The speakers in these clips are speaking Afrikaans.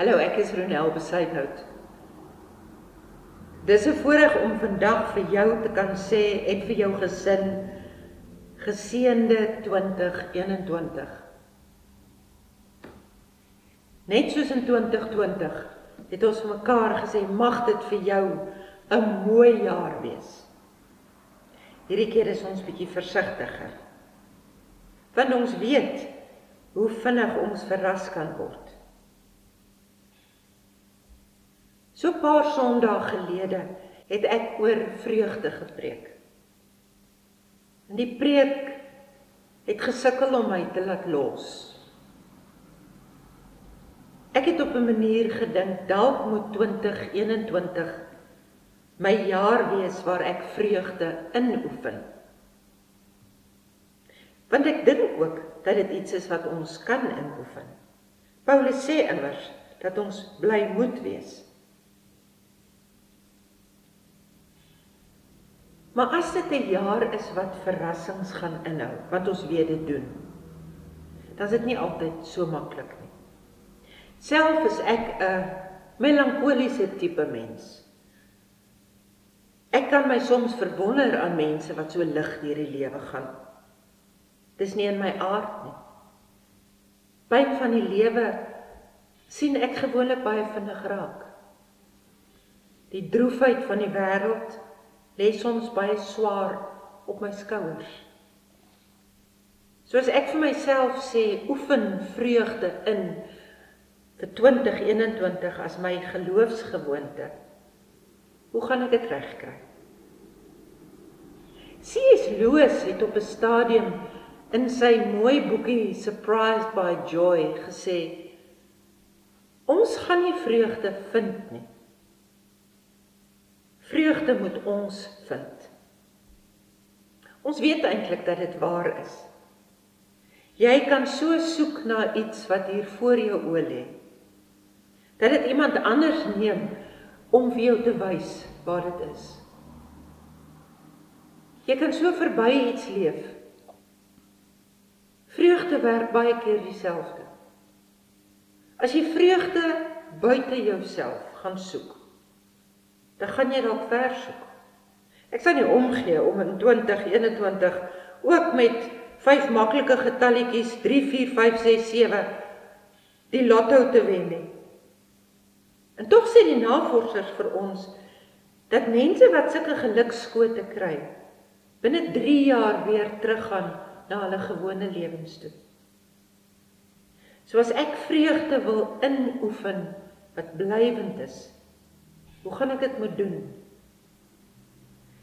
Hallo, ek is Ronel Besuithout. Dis 'n voorreg om vandag vir jou te kan sê en vir jou gesin geseënde 2021. Net soos in 2020 het ons mekaar gesê mag dit vir jou 'n mooi jaar wees. Hierdie keer is ons bietjie versigtiger. Want ons weet hoe vinnig ons verras kan word. So 'n paar Sondae gelede het ek oor vreugde gepreek. En die preek het gesukkel om my te laat los. Ek het op 'n manier gedink dalk moet 2021 my jaar wees waar ek vreugde inoefen. Want ek dink ook dat dit iets is wat ons kan inoefen. Paulus sê immers dat ons bly moet wees. Maar as dit 'n jaar is wat verrassings gaan inhou, wat ons weet dit doen, dan is dit nie altyd so maklik nie. Self is ek 'n melankoliese tipe mens. Ek kan my soms verwonder aan mense wat so lig deur die lewe gaan. Dis nie in my aard nie. Pyn van die lewe sien ek gewoonlik baie vinnig raak. Die droefheid van die wêreld lê soms baie swaar op my skouers. Soos ek vir myself sê, oefen vreugde in vir 2021 as my geloofsgewoonte. Hoe gaan ek dit regkry? C.S. Lewis het op 'n stadium in sy mooi boekie Surprised by Joy gesê: Ons gaan nie vreugde vind nie. Vreugde moet ons vind. Ons weet eintlik dat dit waar is. Jy kan so soek na iets wat hier voor jou oë lê. Dat dit iemand anders neem om vir jou te wys waar dit is. Jy kan so verby iets leef. Vreugde werk baie keer dieselfde. As jy vreugde buite jouself gaan soek, dan gaan jy dalk ver soek. Ek sal nie omgee om in 2021 ook met vyf maklike getalletjies 3 4 5 6 7 die lotto te wen nie. En tog sê die navorsers vir ons dat mense wat sulke gelukskote kry, binne 3 jaar weer teruggaan na hulle gewone lewens toe. So as ek vreugde wil inoefen wat blywend is, Hoe gaan ek dit moet doen?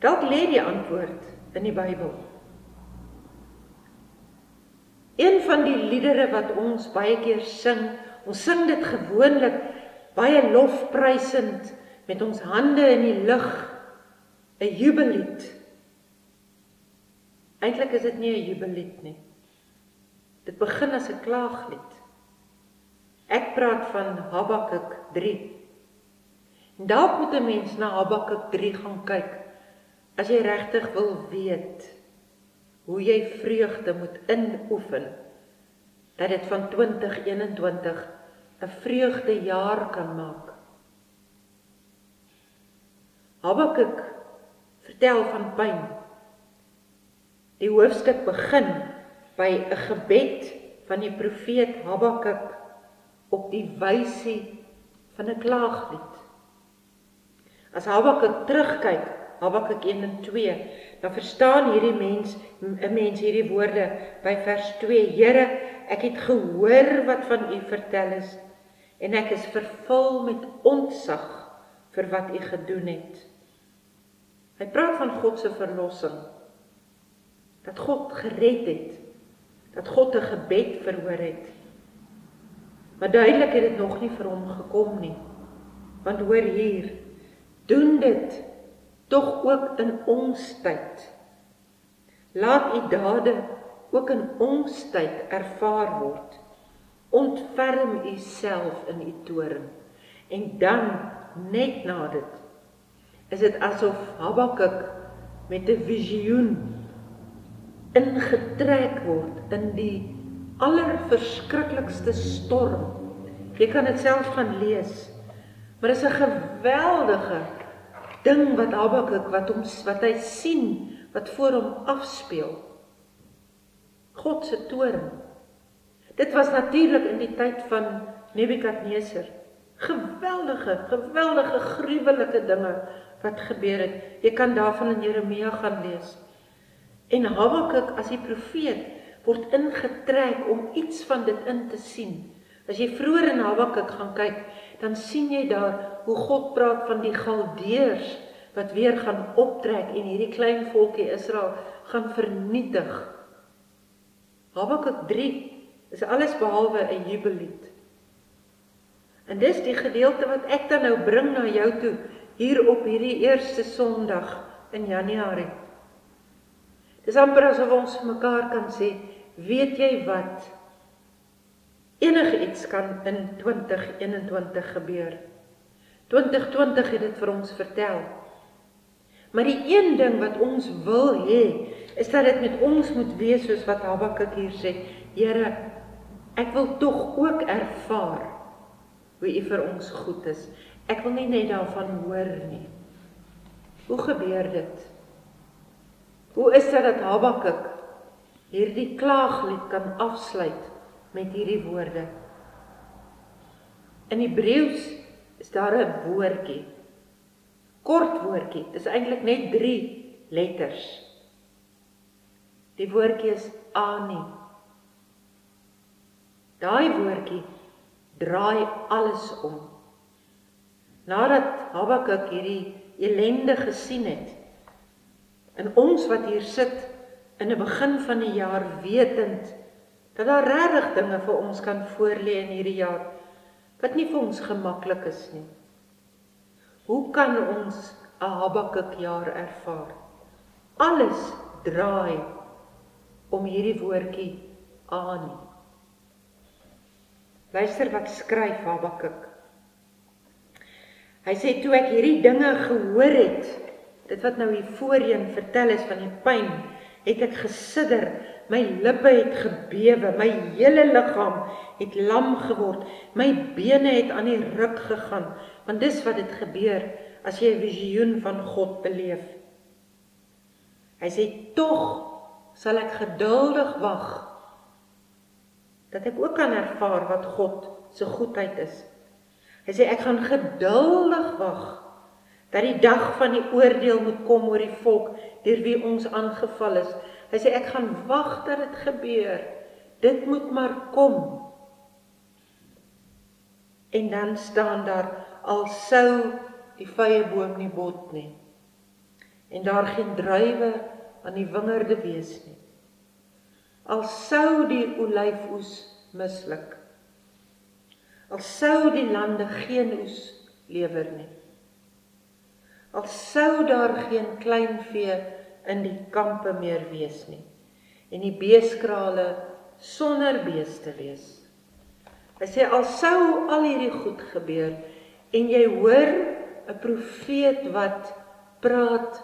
Dalk lê die antwoord in die Bybel. Een van die liedere wat ons baie keer sing, ons sing dit gewoonlik baie lofprysend met ons hande in die lug, 'n jubellied. Eintlik is dit nie 'n jubellied nie. Dit begin as 'n klaaglied. Ek praat van Habakuk 3 En dalk moet 'n mens na Habakuk 3 gaan kyk as jy regtig wil weet hoe jy vreugde moet inoefen dat dit van 2021 'n vreugdejaar kan maak. Habakuk vertel van pyn. Die hoofstuk begin by 'n gebed van die profeet Habakuk op die wysie van 'n klaaglied. As Habakuk terugkyk, Habakuk 1 en 2, dan verstaan hierdie mens 'n mens hierdie woorde by vers 2: Here, ek het gehoor wat van U vertel is en ek is vervul met ontzag vir wat U gedoen het. Hy praat van God se verlossing. Dat God gered het. Dat God 'n gebed verhoor het. Maar duidelik het dit nog nie vir hom gekom nie. Want hoor hier, doen dit tog ook in ons tyd. Laat u dade ook in ons tyd ervaar word. Ontferm u self in u toorn en dan net na dit is dit asof Habakuk met 'n visioen ingetrek word in die allerverskriklikste storm Jy kan dit self gaan lees. Maar dis 'n geweldige ding wat Habakuk wat hom wat hy sien wat voor hom afspeel. God se toorn. Dit was natuurlik in die tyd van Nebukadneser. Geweldige, geweldige gruwelike dinge wat gebeur het. Jy kan daarvan in Jeremia gaan lees. En Habakuk as die profeet word ingetrek om iets van dit in te sien. As jy vroeër in Habakuk gaan kyk, dan sien jy daar hoe God praat van die Galdeërs wat weer gaan optrek en hierdie klein volkie Israel gaan vernietig. Habakuk 3 is alles behalwe 'n jubellied. En dis die gedeelte wat ek dan nou bring na jou toe hier op hierdie eerste Sondag in Januarie. Dis amper asof ons mekaar kan sê, weet jy wat? Enige iets kan in 2021 gebeur. 2020 het dit vir ons vertel. Maar die een ding wat ons wil hê, is dat dit met ons moet wees soos wat Habakuk hier sê. Here, ek wil tog ook ervaar hoe U vir ons goed is. Ek wil nie net daarvan hoor nie. Hoe gebeur dit? Hoe is dit dat Habakuk hierdie klaaglied kan afsluit met hierdie woorde? In Hebreëus is daar 'n woordjie. Kort woordjie. Dis eintlik net 3 letters. Die woordjie is ani. Daai woordjie draai alles om. Nadat Habakuk hierdie ellende gesien het, en ons wat hier sit in 'n begin van die jaar wetend dat daar regtig dinge vir ons kan voorlê in hierdie jaar wat nie vir ons gemaklik is nie. Hoe kan ons 'n Habakuk jaar ervaar? Alles draai om hierdie woordjie aan. Luister wat skryf Habakuk. Hy sê toe ek hierdie dinge gehoor het, dit wat nou hier voorheen vertel is van die pyn, het ek gesidder, my lippe het gebewe, my hele liggaam het lam geword, my bene het aan die ruk gegaan, want dis wat dit gebeur as jy 'n visioen van God beleef. Hy sê tog sal ek geduldig wag dat ek ook kan ervaar wat God se goedheid is. Hy sê ek gaan geduldig wag dat die dag van die oordeel moet kom oor die volk deur wie ons aangeval is. Hy sê ek gaan wag dat dit gebeur. Dit moet maar kom. En dan staan daar al sou die vrye boom nie bot nie en daar geen druiwe aan die wingerde wees nie. Al sou die olyfoes misluk. Al sou die lande geen oes lewer nie. Al sou daar geen kleinvee in die kampe meer wees nie en die beeskrale sonder beeste wees. Hy sê al sou al hierdie goed gebeur en jy hoor 'n profeet wat praat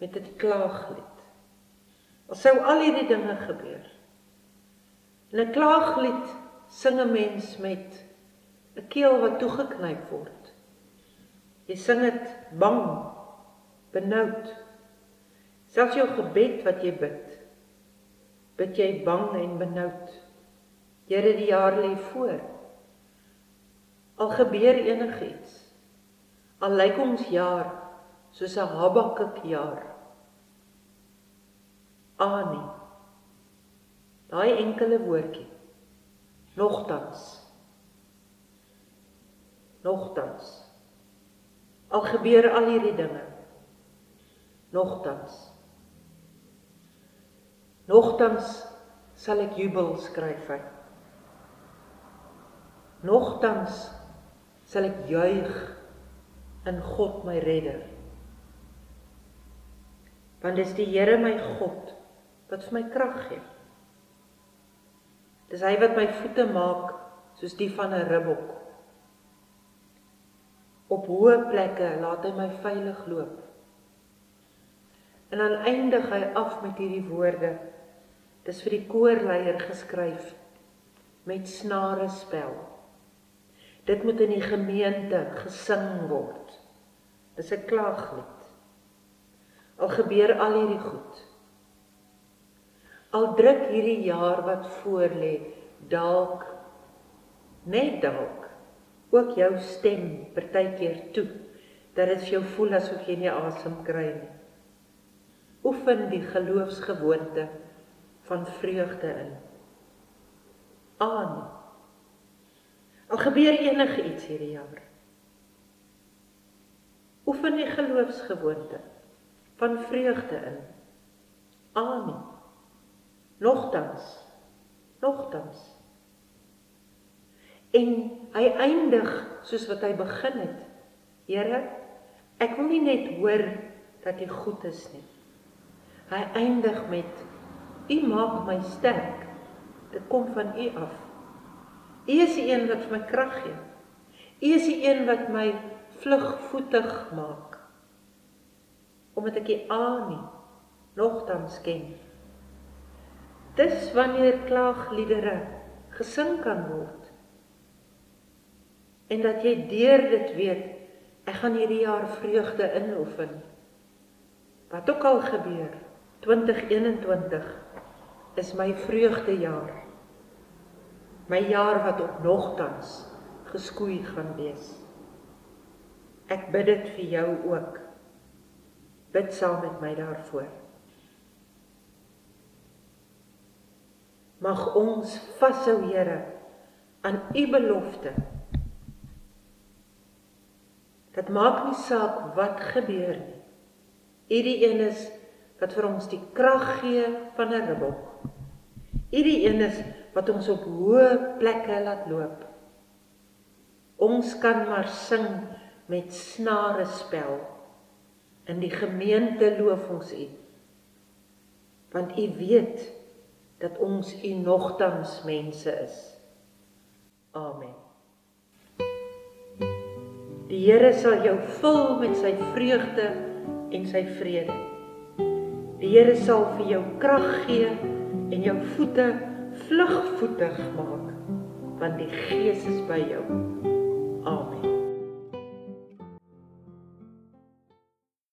met 'n klaaglied. Al sou al hierdie dinge gebeur. In 'n klaaglied sing 'n mens met 'n keel wat toegeknyp word. Jy sing dit bang, benoud. Selfs jou gebed wat jy bid, bid jy bang en benoud. Here, die jaar lê voor. Al gebeur enigiets, al lyk ons jaar soos 'n Habakuk jaar. Ani. Daai enkele woordjie. Nogtans. Nogtans. Al gebeur al hierdie dinge. Nogtans. Nogtans sal ek jubel skryf hy. Nogtans sal ek juig in God my redder. Want dis die Here my God wat vir my krag gee. Dis hy wat my voete maak soos die van 'n ribbok. Op hoë plekke laat hy my veilig loop. En dan eindig hy af met hierdie woorde. Dis vir die koorleier geskryf met snare spel. Dit moet in die gemeente gesing word. Dis 'n klaaglied. Al gebeur al hierdie goed. Al druk hierdie jaar wat voor lê dalk net dalk ook jou stem partykeer toe dat dit vir jou voel asof jy nie asem kry nie. Oefen die geloofsgewoonte van vreugde in. Aan. Al gebeur enige iets hierdie jaar. Oefen die geloofsgewoonte van vreugde in. Amen. Nogtans. Nogtans. En hy eindig soos wat hy begin het. Here, ek wil nie net hoor dat U goed is nie. Hy eindig met U maak my sterk. Dit kom van U af. U is die een wat vir my krag gee. U is die een wat my vlugvoetig maak. Omdat ek U aan nie nogtans ken. Dis wanneer klaagliedere gesing kan word. En dat jy deur dit weet, ek gaan hierdie jaar vreugde inoefen. Wat ook al gebeur, 2021 is my vreugdejaar. My jaar wat op nogtans geskoei gaan wees. Ek bid dit vir jou ook. Bid saam met my daarvoor. Mag ons vashou, Here, aan u belofte. Dit maak nie saak wat gebeur nie. U die een is wat vir ons die krag gee van 'n ribbok. U die een is wat ons op hoë plekke laat loop. Ons kan maar sing met snare spel. In die gemeente loof ons U. Want U weet dat ons U nogtans mense is. Amen. Die Here sal jou vul met sy vreugde en sy vrede. Die Here sal vir jou krag gee en jou voete vlugvoetig maak want die Gees is by jou. Amen.